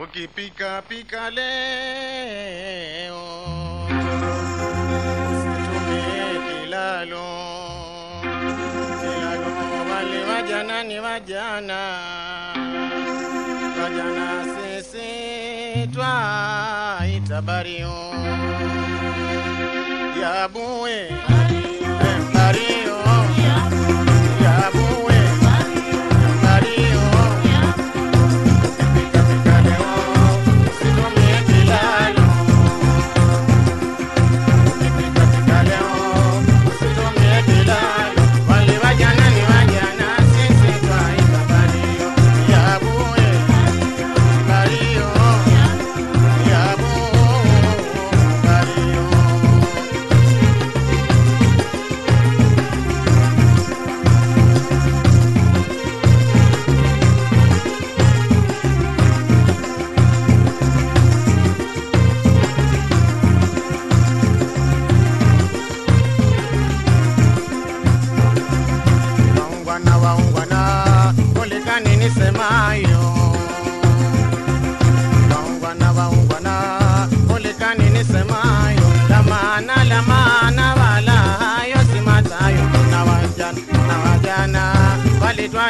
Oki pica pica leo. Kilalo. Kilalo vale vayana ni vayana. Vayana sisi twa itabario. Yabue. Itabario.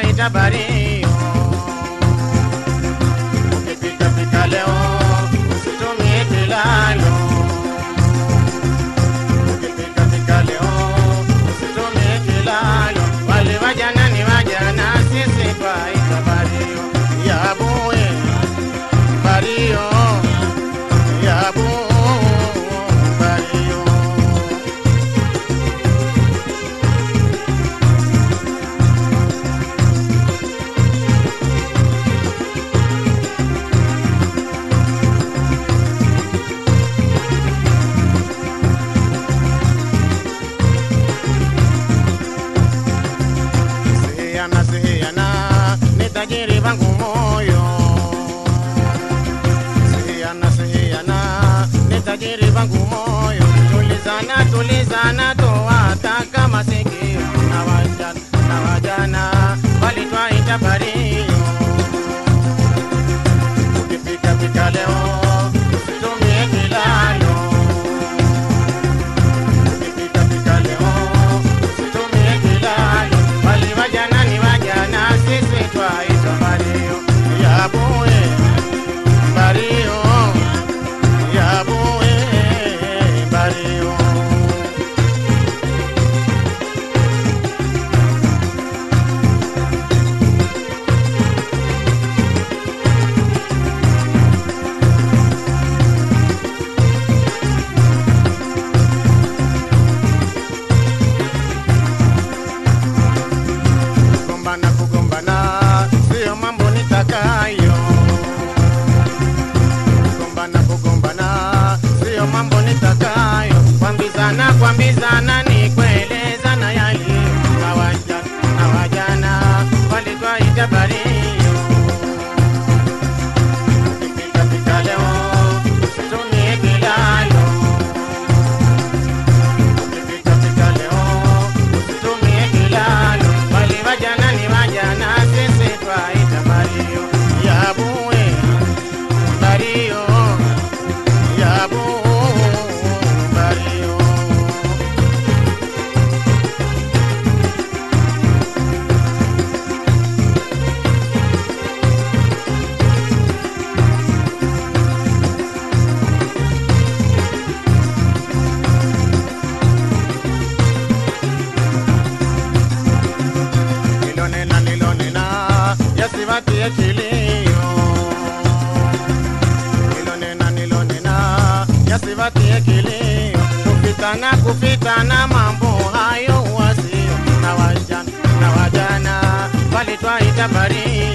ita bari yo nasihiyana nitajiri vangu moyo sihiyana sihiyana nitajiri vangu moyo tulizana tulizana toa kama masikini kwambizana kwambizana ni kuelezana yaliyo na wajana na wajana walitwaita bario ukipika pika leo usitumie kilalo ni wajana sisi nilonena yasivatie kilio nilonena nilonena yasivatie kilio kupitana kupitana mambo hayo wasio na wajana na wajana walitwaita bario